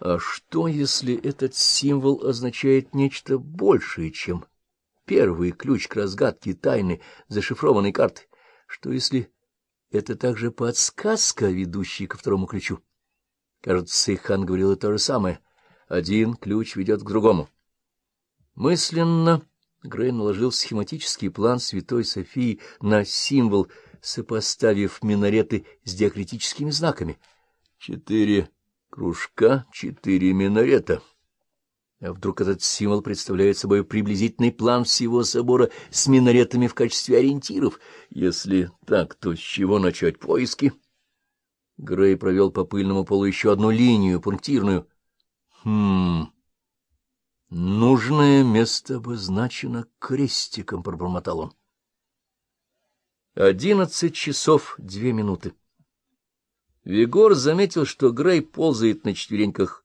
А что, если этот символ означает нечто большее, чем первый ключ к разгадке тайны зашифрованной карты? Что, если это также подсказка, ведущая ко второму ключу? Кажется, Сейхан говорила то же самое. Один ключ ведет к другому. Мысленно Грей наложил схематический план Святой Софии на символ, сопоставив минареты с диакритическими знаками. Четыре кружка, четыре минарета. А вдруг этот символ представляет собой приблизительный план всего собора с минаретами в качестве ориентиров? Если так, то с чего начать поиски? Грей провел по пыльному полу еще одну линию, пунктирную. Хм... Нужное место обозначено крестиком, — пробормотал он. Одиннадцать часов две минуты. Вигор заметил, что Грей ползает на четвереньках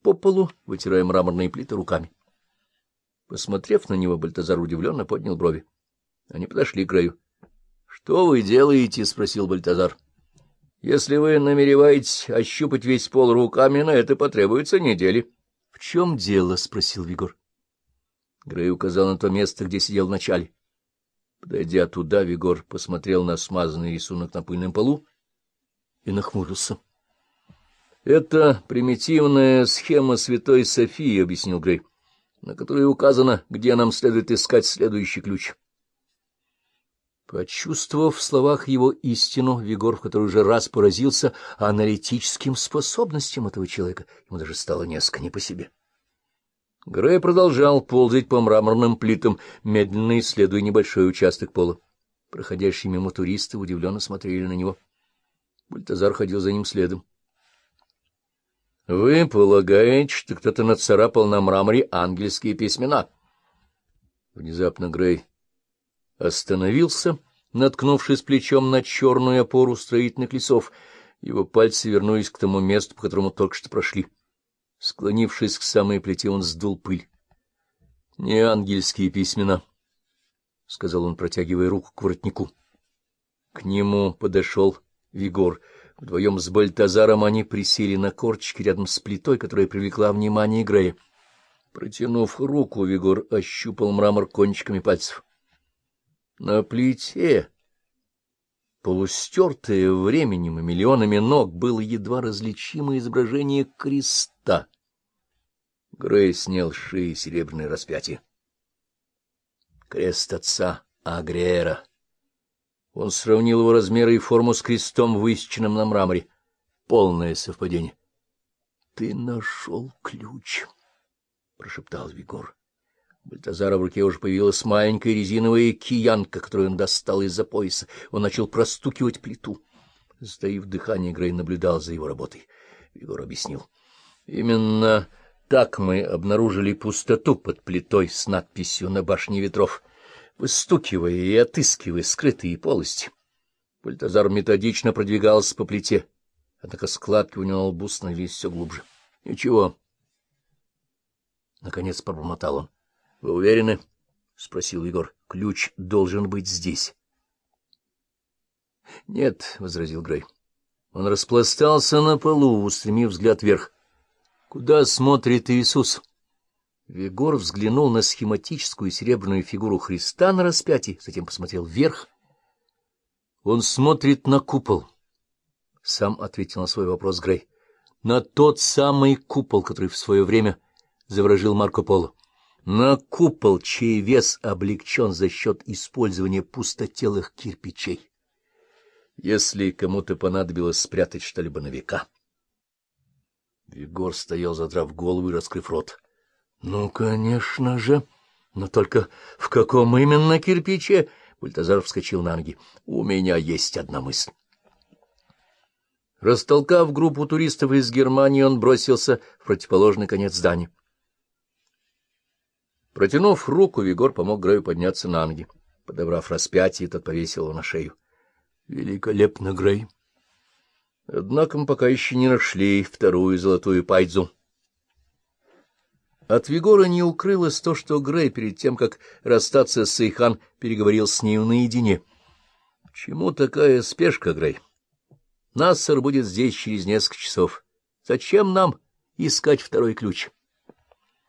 по полу, вытирая мраморные плиты руками. Посмотрев на него, Бальтазар удивленно поднял брови. Они подошли к Грею. — Что вы делаете? — спросил Бальтазар. — Если вы намереваетесь ощупать весь пол руками, на это потребуется недели. — в чем дело? — спросил Вигор. Грей указал на то место, где сидел в начале. Подойдя туда, Вигор посмотрел на смазанный рисунок на пыльном полу и нахмурился. — Это примитивная схема Святой Софии, — объяснил Грей, — на которой указано, где нам следует искать следующий ключ. Почувствовав в словах его истину, Вигор в который уже раз поразился аналитическим способностям этого человека, ему даже стало несколько не по себе. Грей продолжал ползать по мраморным плитам, медленно исследуя небольшой участок пола. Проходящие мимо туристы удивленно смотрели на него. Бальтазар ходил за ним следом. — Вы полагаете, что кто-то нацарапал на мраморе ангельские письмена? Внезапно Грей остановился, наткнувшись плечом на черную опору строительных лесов. Его пальцы вернулись к тому месту, по которому только что прошли. Склонившись к самой плите, он сдул пыль. — Не ангельские письмена, — сказал он, протягивая руку к воротнику. К нему подошел Вигор. Вдвоем с Бальтазаром они присели на корчики рядом с плитой, которая привлекла внимание Грея. Протянув руку, Вигор ощупал мрамор кончиками пальцев. На плите, полустертое временем и миллионами ног, было едва различимое изображение креста. Грей снял шеи серебряное распятие. Крест отца Агрера. Он сравнил его размеры и форму с крестом, высеченным на мраморе. Полное совпадение. — Ты нашел ключ, — прошептал Вигор. Бальтазара в руке уже появилась маленькая резиновая киянка, которую он достал из-за пояса. Он начал простукивать плиту. Сдаив дыхание, Грей наблюдал за его работой. Егор объяснил. — Именно так мы обнаружили пустоту под плитой с надписью на башне ветров, выстукивая и отыскивая скрытые полости. Бальтазар методично продвигался по плите, однако складки у него на лбу становились все глубже. — Ничего. Наконец пробормотал он. — Вы уверены? — спросил Егор. — Ключ должен быть здесь. — Нет, — возразил Грей. Он распластался на полу, устремив взгляд вверх. — Куда смотрит Иисус? Вегор взглянул на схематическую серебряную фигуру Христа на распятии, затем посмотрел вверх. — Он смотрит на купол. Сам ответил на свой вопрос Грей. — На тот самый купол, который в свое время заворожил Марко Поло на купол, чей вес облегчен за счет использования пустотелых кирпичей. Если кому-то понадобилось спрятать что-либо на века... Егор стоял, задрав голову и раскрыв рот. — Ну, конечно же, но только в каком именно кирпиче? Бультазар вскочил на ноги. — У меня есть одна мысль. Растолкав группу туристов из Германии, он бросился в противоположный конец здания. Протянув руку, Вигор помог Грею подняться на ноги. Подобрав распятие, тот повесил его на шею. — Великолепно, Грей! Однако мы пока еще не нашли вторую золотую пайдзу. От Вигора не укрылось то, что Грей перед тем, как расстаться с Сейхан, переговорил с нею наедине. — Чему такая спешка, Грей? Нассер будет здесь через несколько часов. Зачем нам искать второй ключ.